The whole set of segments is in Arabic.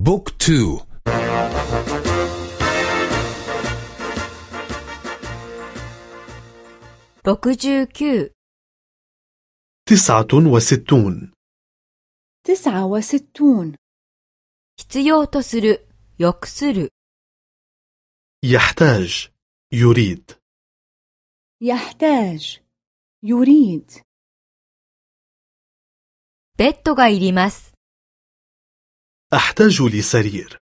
بوك تو تسعة وستون تسعة وستون 必要とする、欲する。 يحتاج يريد يحتاج يريد ベッドがいります。 أحتاج لسرير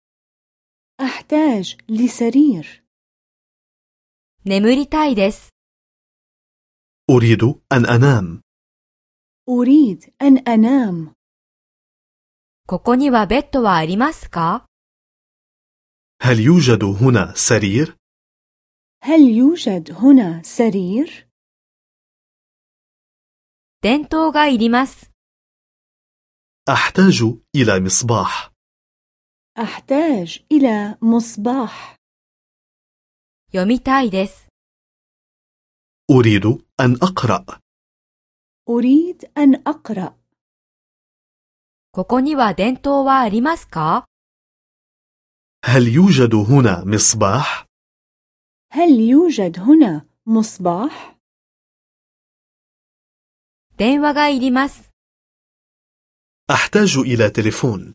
أحتاج لسرير 眠りたいです。 أريد أن أنام أريد أن أنام ここにはベッドはありますか هل يوجد هنا سرير؟ هل يوجد هنا سرير؟ 電灯がいります。 أحتاج إلى مصباح أحتاج إلى مصباح 読みたいです。 أريد أن أقرأ أريد أن أقرأ ここには電灯はありますか هل يوجد هنا مصباح؟ هل يوجد هنا مصباح؟ 電話がいります。 أحتاج إلى تليفون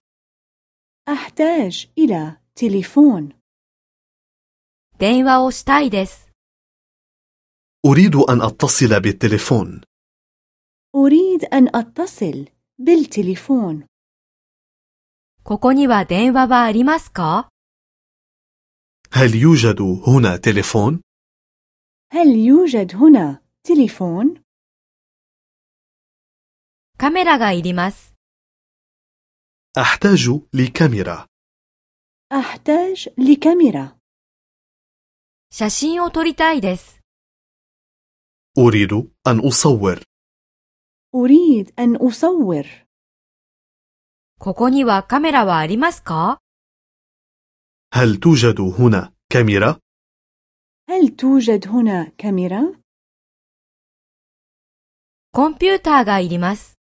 أحتاج إلى تليفون 電話をしたいです。 أريد أن أتصل بالتليفون أريد أن أتصل بالتليفون ここには電話はありますか هل يوجد هنا تليفون؟ هل يوجد هنا تليفون؟ カメラがいります。 أحتاج لكاميرا أحتاج لكاميرا 写真を撮りたいです。 أريد أن أصور أريد أن أصور ここにはカメラはありますか هل توجد هنا كاميرا؟ هل توجد هنا كاميرا؟ コンピューターがいります。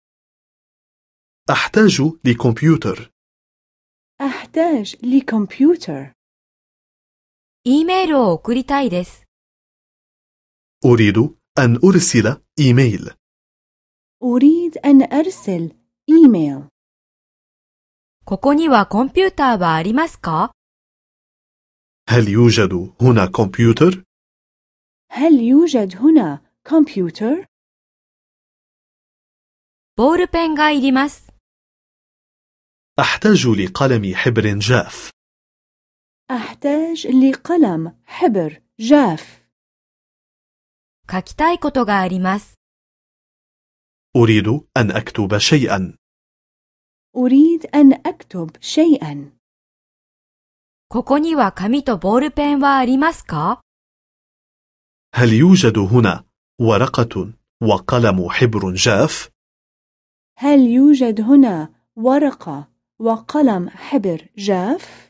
أحتاج لكمبيوتر أحتاج لكمبيوتر E メールを送りたいです。 أريد أن أرسل إيميل أريد أن أرسل إيميل ここにはコンピューターはありますか هل يوجد هنا كمبيوتر؟ هل يوجد هنا كمبيوتر؟ ボールペンがいります。 أحتاج لقلم حبر جاف أحتاج لقلم حبر جاف 書きたいことがあります。 أريد أن أكتب شيئا أريد أن أكتب شيئا ここには紙とボールペンはありますか هل يوجد هنا ورقة وقلم حبر جاف؟ هل يوجد هنا ورقة وقلم حبر جاف؟